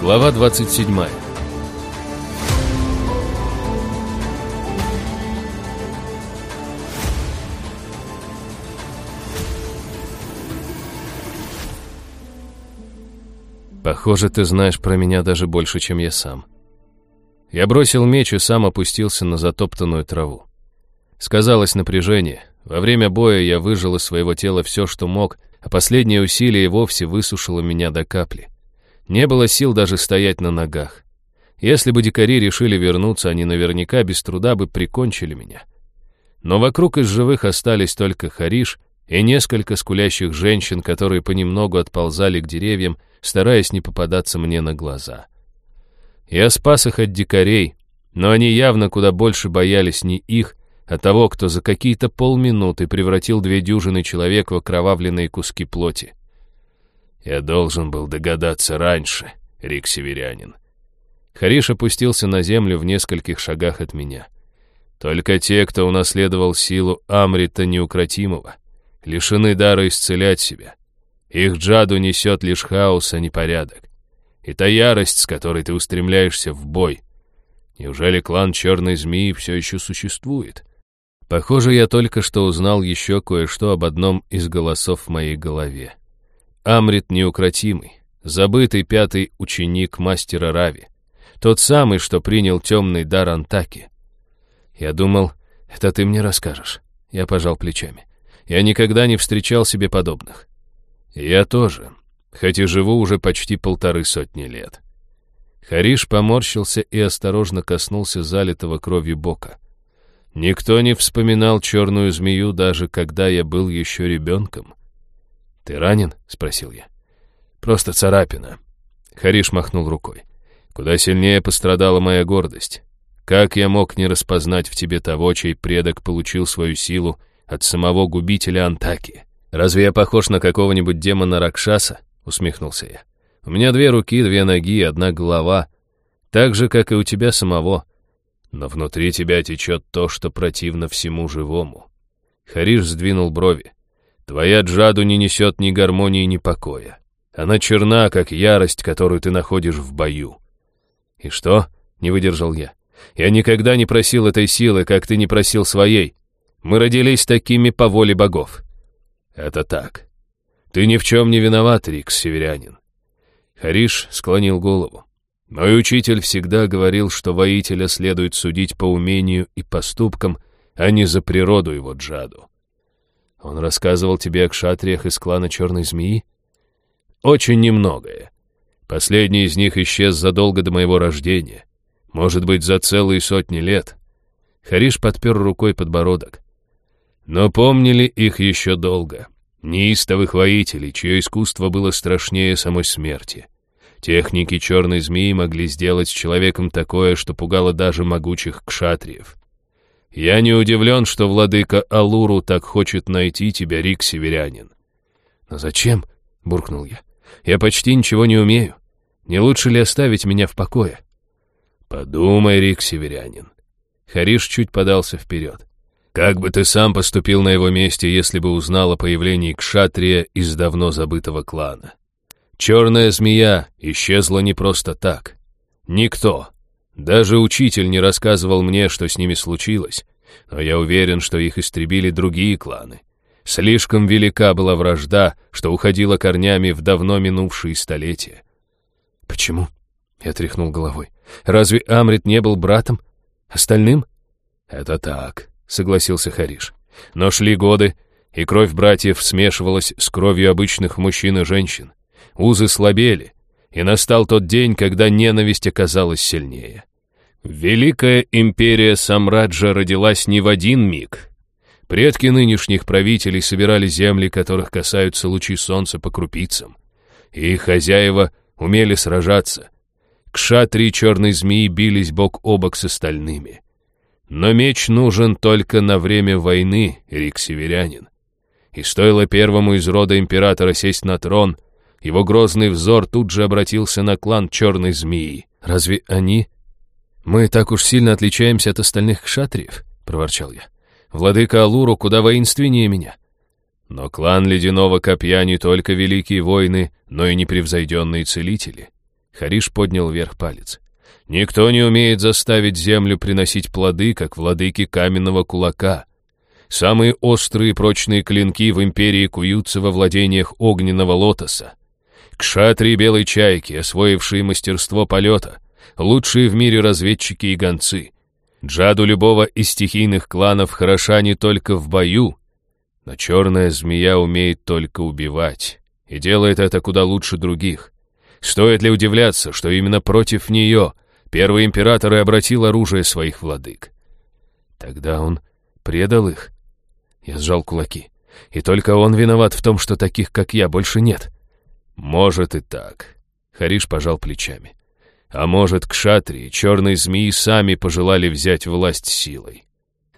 Глава 27 Похоже, ты знаешь про меня даже больше, чем я сам. Я бросил меч и сам опустился на затоптанную траву. Сказалось напряжение. Во время боя я выжил из своего тела все, что мог, а последнее усилие вовсе высушило меня до капли. Не было сил даже стоять на ногах. Если бы дикари решили вернуться, они наверняка без труда бы прикончили меня. Но вокруг из живых остались только Хариш и несколько скулящих женщин, которые понемногу отползали к деревьям, стараясь не попадаться мне на глаза. Я спас их от дикарей, но они явно куда больше боялись не их, а того, кто за какие-то полминуты превратил две дюжины человек в окровавленные куски плоти. Я должен был догадаться раньше, Рик Северянин. Хариш опустился на землю в нескольких шагах от меня. Только те, кто унаследовал силу Амрита Неукротимого, лишены дара исцелять себя. Их джаду несет лишь хаос, а не порядок. И та ярость, с которой ты устремляешься в бой. Неужели клан Черной Змеи все еще существует? Похоже, я только что узнал еще кое-что об одном из голосов в моей голове. Амрит неукротимый, забытый пятый ученик мастера Рави. Тот самый, что принял темный дар Антаки. Я думал, это ты мне расскажешь. Я пожал плечами. Я никогда не встречал себе подобных. Я тоже, хоть и живу уже почти полторы сотни лет. Хариш поморщился и осторожно коснулся залитого кровью бока. Никто не вспоминал черную змею, даже когда я был еще ребенком. «Ты ранен?» — спросил я. «Просто царапина». Хариш махнул рукой. «Куда сильнее пострадала моя гордость. Как я мог не распознать в тебе того, чей предок получил свою силу от самого губителя Антаки? Разве я похож на какого-нибудь демона Ракшаса?» — усмехнулся я. «У меня две руки, две ноги, одна голова. Так же, как и у тебя самого. Но внутри тебя течет то, что противно всему живому. Хариш сдвинул брови. Твоя джаду не несет ни гармонии, ни покоя. Она черна, как ярость, которую ты находишь в бою. И что? Не выдержал я. Я никогда не просил этой силы, как ты не просил своей. Мы родились такими по воле богов. Это так. Ты ни в чем не виноват, Рикс, северянин. Хариш склонил голову. Мой учитель всегда говорил, что воителя следует судить по умению и поступкам, а не за природу его джаду. Он рассказывал тебе о кшатриях из клана Черной Змеи? Очень немногое. Последний из них исчез задолго до моего рождения. Может быть, за целые сотни лет. Хариш подпер рукой подбородок. Но помнили их еще долго. Неистовых воителей, чье искусство было страшнее самой смерти. Техники черной змеи могли сделать с человеком такое, что пугало даже могучих кшатриев. Я не удивлен, что владыка Алуру так хочет найти тебя, Рик Северянин. Но зачем? — буркнул я. Я почти ничего не умею. Не лучше ли оставить меня в покое? Подумай, Рик Северянин. Хариш чуть подался вперед. Как бы ты сам поступил на его месте, если бы узнал о появлении Кшатрия из давно забытого клана? Черная змея исчезла не просто так. Никто, даже учитель не рассказывал мне, что с ними случилось, но я уверен, что их истребили другие кланы. Слишком велика была вражда, что уходила корнями в давно минувшие столетия. «Почему?» — я тряхнул головой. «Разве Амрит не был братом? Остальным?» «Это так», — согласился Хариш. «Но шли годы, и кровь братьев смешивалась с кровью обычных мужчин и женщин. Узы слабели, и настал тот день, когда ненависть оказалась сильнее. Великая империя Самраджа родилась не в один миг. Предки нынешних правителей собирали земли, которых касаются лучи солнца по крупицам. И их хозяева умели сражаться. Кшатри черной змеи бились бок о бок с остальными. Но меч нужен только на время войны, Рик Северянин. И стоило первому из рода императора сесть на трон, его грозный взор тут же обратился на клан черной змеи. Разве они «Мы так уж сильно отличаемся от остальных кшатриев», — проворчал я. «Владыка Алуру куда воинственнее меня». Но клан Ледяного Копья не только великие воины, но и непревзойденные целители. Хариш поднял вверх палец. «Никто не умеет заставить землю приносить плоды, как владыки каменного кулака. Самые острые прочные клинки в империи куются во владениях огненного лотоса. Кшатри белой чайки, освоившие мастерство полета, лучшие в мире разведчики и гонцы. Джаду любого из стихийных кланов хороша не только в бою, но черная змея умеет только убивать, и делает это куда лучше других. Стоит ли удивляться, что именно против нее первый император и обратил оружие своих владык? Тогда он предал их. Я сжал кулаки. И только он виноват в том, что таких, как я, больше нет. Может и так. Хариш пожал плечами. А может, к шатре черные змеи сами пожелали взять власть силой.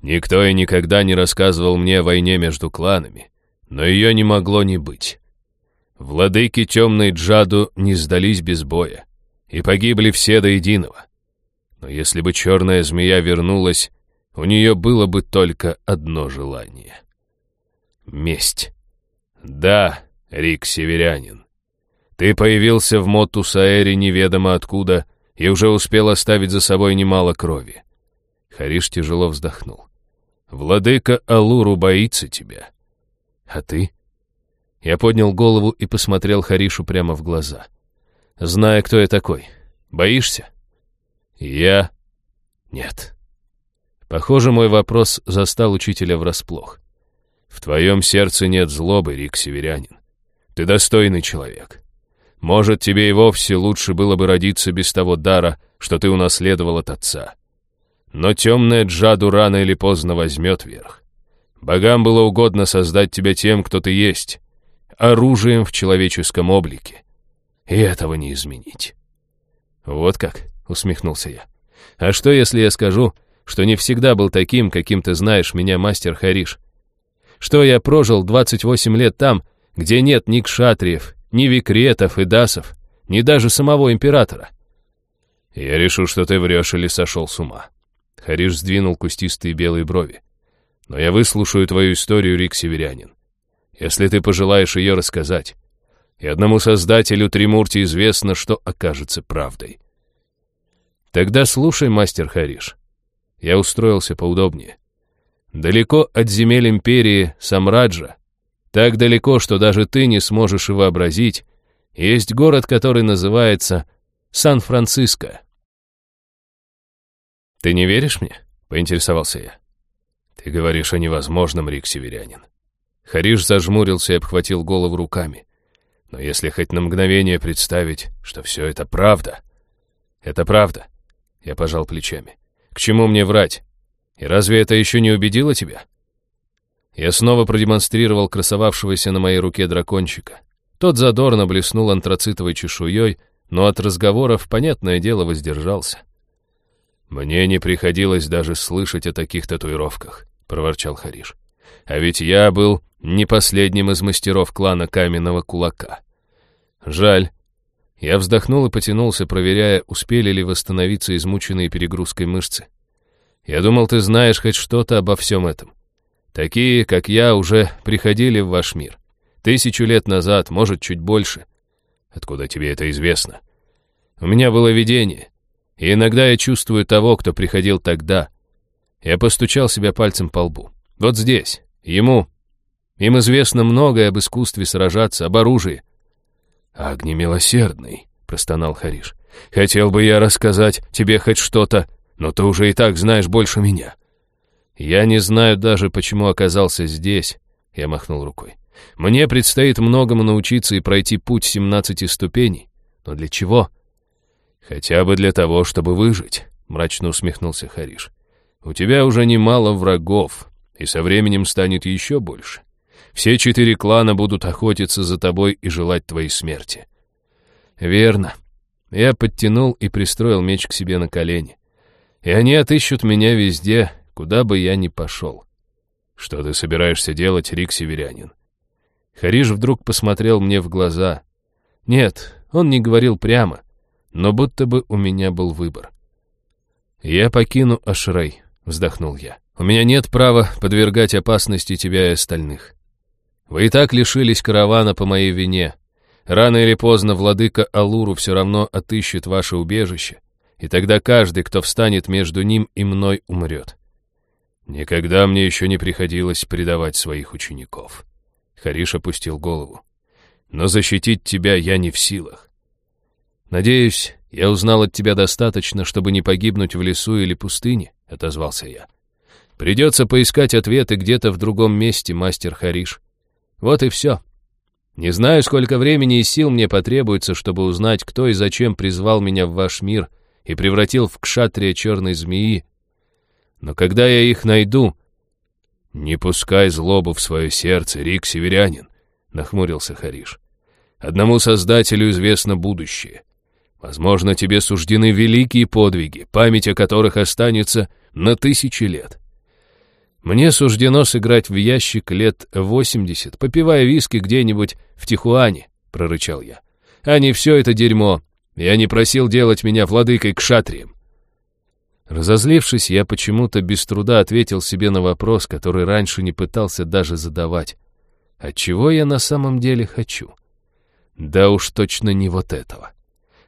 Никто и никогда не рассказывал мне о войне между кланами, но ее не могло не быть. Владыки темной Джаду не сдались без боя, и погибли все до единого. Но если бы черная змея вернулась, у нее было бы только одно желание. Месть. Да, Рик Северянин. Ты появился в Моту-Саэре неведомо откуда и уже успел оставить за собой немало крови. Хариш тяжело вздохнул. Владыка Алуру боится тебя. А ты? Я поднял голову и посмотрел Харишу прямо в глаза. Зная, кто я такой. Боишься? Я... Нет. Похоже, мой вопрос застал учителя врасплох. В твоем сердце нет злобы, Рик Северянин. Ты достойный человек. Может, тебе и вовсе лучше было бы родиться без того дара, что ты унаследовал от отца. Но темная джаду рано или поздно возьмет верх. Богам было угодно создать тебя тем, кто ты есть, оружием в человеческом облике. И этого не изменить. «Вот как?» — усмехнулся я. «А что, если я скажу, что не всегда был таким, каким ты знаешь меня, мастер Хариш? Что я прожил 28 лет там, где нет ни кшатриев, ни викретов и дасов, ни даже самого императора?» «Я решу, что ты врешь или сошел с ума», Хариш сдвинул кустистые белые брови. «Но я выслушаю твою историю, Рик Северянин. Если ты пожелаешь ее рассказать. И одному создателю Тримурти известно, что окажется правдой». «Тогда слушай, мастер Хариш». Я устроился поудобнее. Далеко от земель империи Самраджа, так далеко, что даже ты не сможешь и вообразить, есть город, который называется Сан-Франциско. «Ты не веришь мне?» — поинтересовался я. «Ты говоришь о невозможном, Рик Северянин». Хариш зажмурился и обхватил голову руками. «Но если хоть на мгновение представить, что все это правда...» «Это правда», — я пожал плечами. «К чему мне врать? И разве это еще не убедило тебя?» Я снова продемонстрировал красовавшегося на моей руке дракончика. Тот задорно блеснул антрацитовой чешуей, но от разговоров, понятное дело, воздержался. «Мне не приходилось даже слышать о таких татуировках», — проворчал Хариш. «А ведь я был не последним из мастеров клана Каменного Кулака. Жаль». Я вздохнул и потянулся, проверяя, успели ли восстановиться измученные перегрузкой мышцы. «Я думал, ты знаешь хоть что-то обо всем этом. Такие, как я, уже приходили в ваш мир. Тысячу лет назад, может, чуть больше. Откуда тебе это известно? У меня было видение. И иногда я чувствую того, кто приходил тогда. Я постучал себя пальцем по лбу. Вот здесь. Ему. Им известно многое об искусстве сражаться, об оружии. «Агни милосердный», — простонал Хариш. «Хотел бы я рассказать тебе хоть что-то, но ты уже и так знаешь больше меня». «Я не знаю даже, почему оказался здесь», — я махнул рукой. «Мне предстоит многому научиться и пройти путь семнадцати ступеней. Но для чего?» «Хотя бы для того, чтобы выжить», — мрачно усмехнулся Хариш. «У тебя уже немало врагов, и со временем станет еще больше. Все четыре клана будут охотиться за тобой и желать твоей смерти». «Верно». Я подтянул и пристроил меч к себе на колени. «И они отыщут меня везде, куда бы я ни пошел». «Что ты собираешься делать, Рик Северянин?» Хариш вдруг посмотрел мне в глаза. Нет, он не говорил прямо, но будто бы у меня был выбор. «Я покину Ашрей», — вздохнул я. «У меня нет права подвергать опасности тебя и остальных. Вы и так лишились каравана по моей вине. Рано или поздно владыка Алуру все равно отыщет ваше убежище, и тогда каждый, кто встанет между ним и мной, умрет. Никогда мне еще не приходилось предавать своих учеников. Хариш опустил голову. Но защитить тебя я не в силах. Надеюсь, я узнал от тебя достаточно, чтобы не погибнуть в лесу или пустыне, отозвался я. Придется поискать ответы где-то в другом месте, мастер Хариш. Вот и все. Не знаю, сколько времени и сил мне потребуется, чтобы узнать, кто и зачем призвал меня в ваш мир и превратил в кшатрия черной змеи. Но когда я их найду... «Не пускай злобу в свое сердце, Рик Северянин», — нахмурился Хариш. «Одному Создателю известно будущее. Возможно, тебе суждены великие подвиги, память о которых останется на тысячи лет. Мне суждено сыграть в ящик лет восемьдесят, попивая виски где-нибудь в Тихуане, прорычал я. А не все это дерьмо. Я не просил делать меня владыкой к шатриям. Разозлившись, я почему-то без труда ответил себе на вопрос, который раньше не пытался даже задавать. А чего я на самом деле хочу? Да уж точно не вот этого.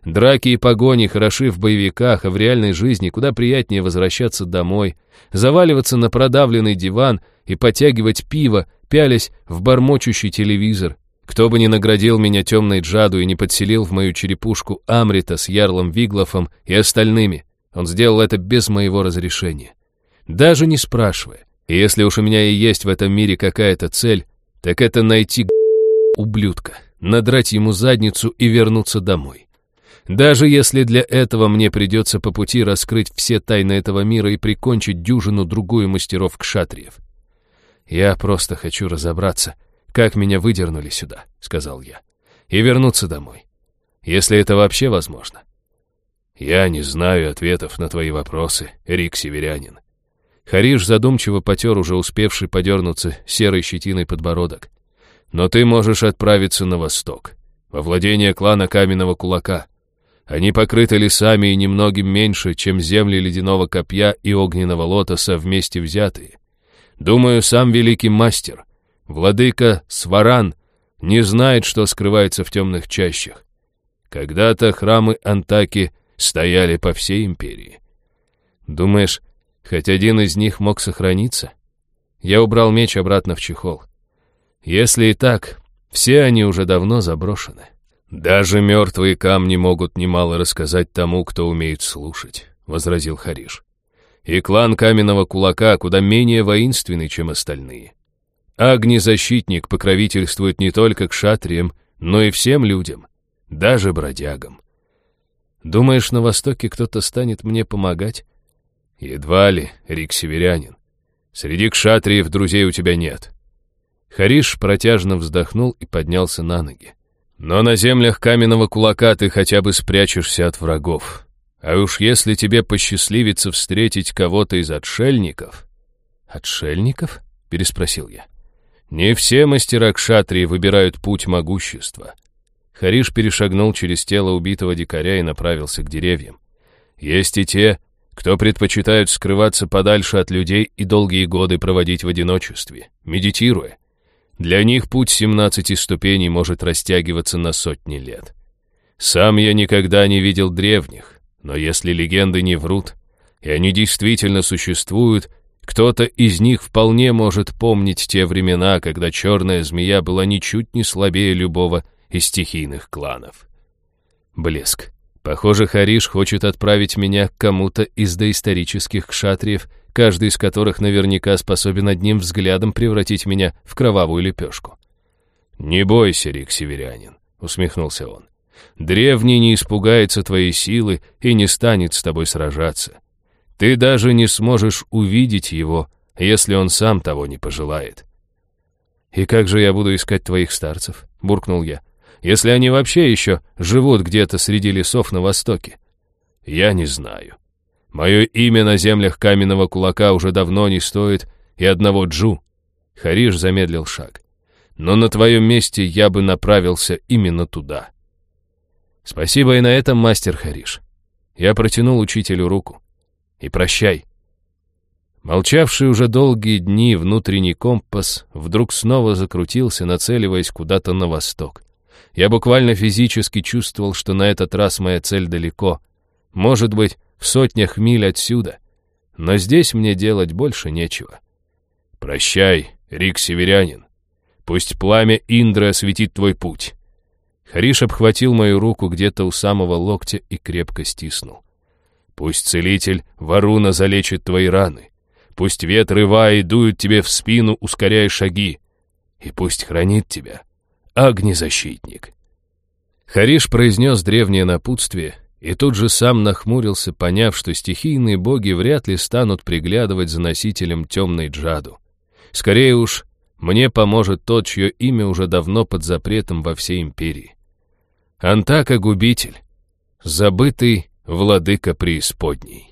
Драки и погони хороши в боевиках, а в реальной жизни куда приятнее возвращаться домой, заваливаться на продавленный диван и потягивать пиво, пялясь в бормочущий телевизор. Кто бы ни наградил меня темной джаду и не подселил в мою черепушку Амрита с Ярлом Виглофом и остальными, он сделал это без моего разрешения. Даже не спрашивая. И если уж у меня и есть в этом мире какая-то цель, так это найти ублюдка, надрать ему задницу и вернуться домой. Даже если для этого мне придется по пути раскрыть все тайны этого мира и прикончить дюжину-другую мастеров кшатриев. «Я просто хочу разобраться, как меня выдернули сюда», — сказал я, — «и вернуться домой, если это вообще возможно». «Я не знаю ответов на твои вопросы, Рик Северянин». Хариш задумчиво потер уже успевший подернуться серой щетиной подбородок. «Но ты можешь отправиться на восток, во владение клана Каменного Кулака». Они покрыты лесами и немногим меньше, чем земли ледяного копья и огненного лотоса вместе взятые. Думаю, сам великий мастер, владыка Сваран, не знает, что скрывается в темных чащах. Когда-то храмы Антаки стояли по всей империи. Думаешь, хоть один из них мог сохраниться? Я убрал меч обратно в чехол. Если и так, все они уже давно заброшены. «Даже мертвые камни могут немало рассказать тому, кто умеет слушать», — возразил Хариш. «И клан Каменного Кулака куда менее воинственный, чем остальные. Агни-защитник покровительствует не только к шатриям, но и всем людям, даже бродягам. Думаешь, на Востоке кто-то станет мне помогать?» «Едва ли, Рик Северянин. Среди кшатриев друзей у тебя нет». Хариш протяжно вздохнул и поднялся на ноги. Но на землях каменного кулака ты хотя бы спрячешься от врагов. А уж если тебе посчастливится встретить кого-то из отшельников... Отшельников? Переспросил я. Не все мастера кшатрии выбирают путь могущества. Хариш перешагнул через тело убитого дикаря и направился к деревьям. Есть и те, кто предпочитают скрываться подальше от людей и долгие годы проводить в одиночестве, медитируя. Для них путь 17 ступеней может растягиваться на сотни лет. Сам я никогда не видел древних, но если легенды не врут, и они действительно существуют, кто-то из них вполне может помнить те времена, когда черная змея была ничуть не слабее любого из стихийных кланов. Блеск. Похоже, Хариш хочет отправить меня к кому-то из доисторических кшатриев, каждый из которых наверняка способен одним взглядом превратить меня в кровавую лепешку. «Не бойся, Рик Северянин», — усмехнулся он. «Древний не испугается твоей силы и не станет с тобой сражаться. Ты даже не сможешь увидеть его, если он сам того не пожелает». «И как же я буду искать твоих старцев?» — буркнул я если они вообще еще живут где-то среди лесов на востоке? Я не знаю. Мое имя на землях каменного кулака уже давно не стоит и одного Джу. Хариш замедлил шаг. Но на твоем месте я бы направился именно туда. Спасибо и на этом, мастер Хариш. Я протянул учителю руку. И прощай. Молчавший уже долгие дни внутренний компас вдруг снова закрутился, нацеливаясь куда-то на восток Я буквально физически чувствовал, что на этот раз моя цель далеко. Может быть, в сотнях миль отсюда. Но здесь мне делать больше нечего. Прощай, Рик Северянин. Пусть пламя Индры осветит твой путь. Хариш обхватил мою руку где-то у самого локтя и крепко стиснул. Пусть целитель Варуна залечит твои раны. Пусть ветры Ваи дуют тебе в спину, ускоряя шаги. И пусть хранит тебя огнезащитник. Хариш произнес древнее напутствие и тут же сам нахмурился, поняв, что стихийные боги вряд ли станут приглядывать за носителем темной джаду. Скорее уж, мне поможет тот, чье имя уже давно под запретом во всей империи. Антака-губитель, забытый владыка преисподней.